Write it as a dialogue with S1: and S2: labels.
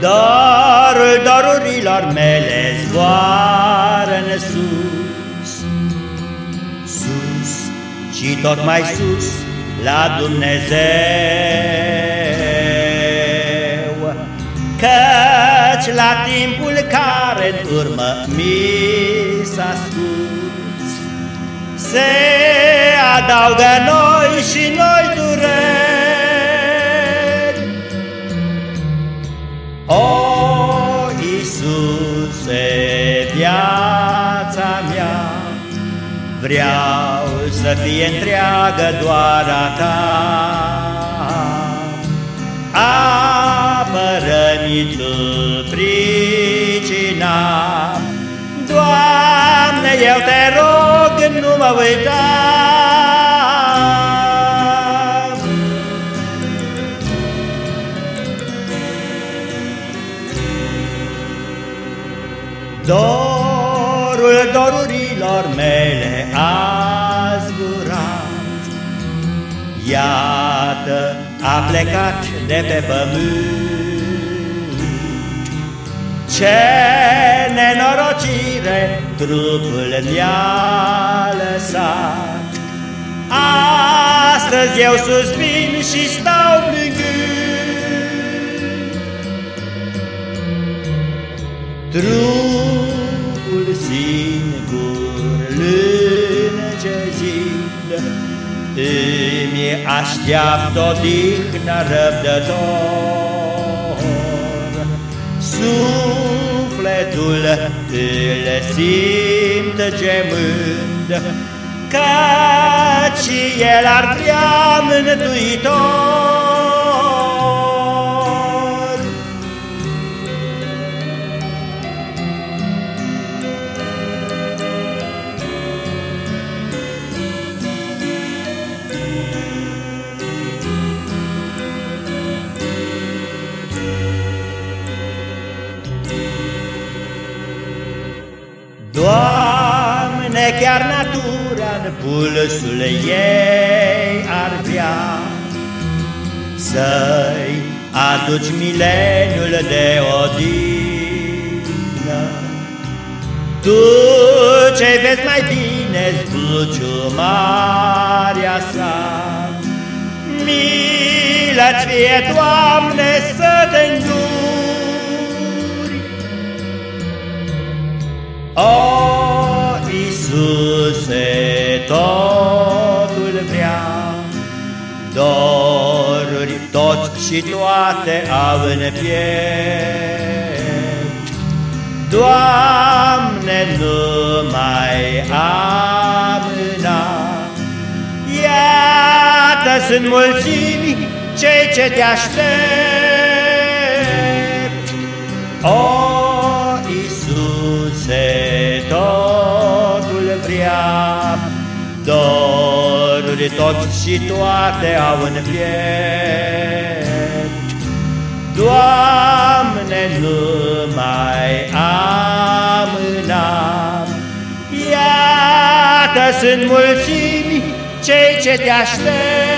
S1: Dorul dorurilor mele zboară în sus, sus și tot mai sus la Dumnezeu. Căci la timpul care în urmă mi s-a scurs, se adaugă noi viața mea, Vreau să fie întreagă doar a Ta. Apără-mi Tu pricina, Doamne, eu Te rog, nu mă uita. Dorul dorurilor mele a zburat, Iată, a plecat de pe pământ. Ce nenorocire trupul mi-a lăsat, Astăzi eu suspin și stau Trupul singur lângezit Îmi așteaptă odihnă răbdător. Sufletul îl simt gemând Căci el ar vrea mântuitor Doamne, chiar natura în pulsul ei ar vrea Să-i aduci mileniul de odihnă. Tu ce vezi mai bine zbuciumarea sa Milă-ți fie, Doamne, să te înduri o, Iisuse, totul vrea, Doruri toți și toate au în piept. Doamne, nu mai amâna, Iată sunt mulțimi cei ce te aștept. O, toți și toate au în piept. Doamne, nu mai amâna, Iată sunt mulțimi cei ce te aștept.